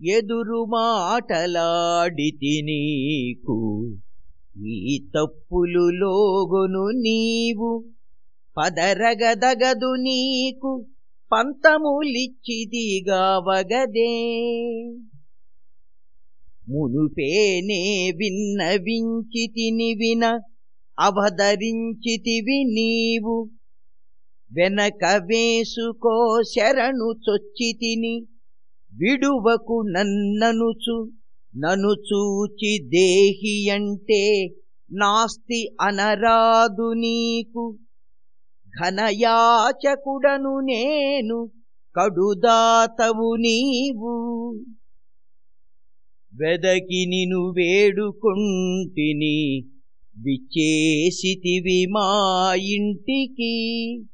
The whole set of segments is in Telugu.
ఎదురు మాటలాడితి నీకు ఈ తప్పులు లోగును నీవు పదరగదగదు నీకు పంతములిచ్చిదిగావగదే మునుపేనే విన్నవించితిని విన అవధరించితివి నీవు వెనక వేసుకో శరణు చొచ్చితిని విడువకు నన్ననుచు నను చూచి దేహి అంటే నాస్తి అనరాదు నీకు. ఘనయాచకుడను నేను కడుదాతవు నీవు. వెదకి నిను వేడుకుంటిని విచేసితివి మా ఇంటికి.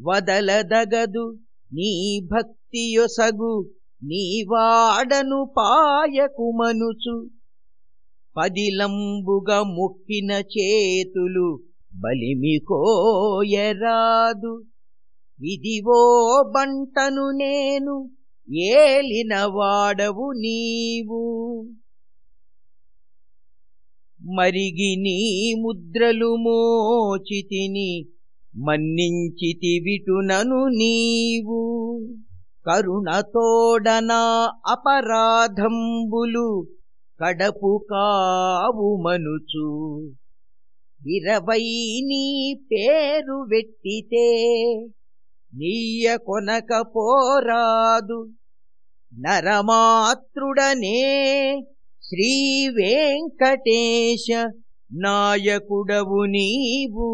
వదలదగదు నీ భక్తియొసగు నీవాడను పాయకుమనుచు పదిలంబుగా ముక్కిన చేతులు బలిమికోయరాదు ఇదివో బంటను నేను ఏలిన వాడవు నీవు. మరిగి నీ ముద్రలు మోచితిని మన్నించితివిటునను నీవు. కరుణతోడనా అపరాధంబులు కడపు కావు మనుచు. ఇరవై నీ పేరు వెట్టితే నీయ కొనకపోరాదు నరమాతృడనే శ్రీ వెంకటేశ నాయకుడవు నీవు.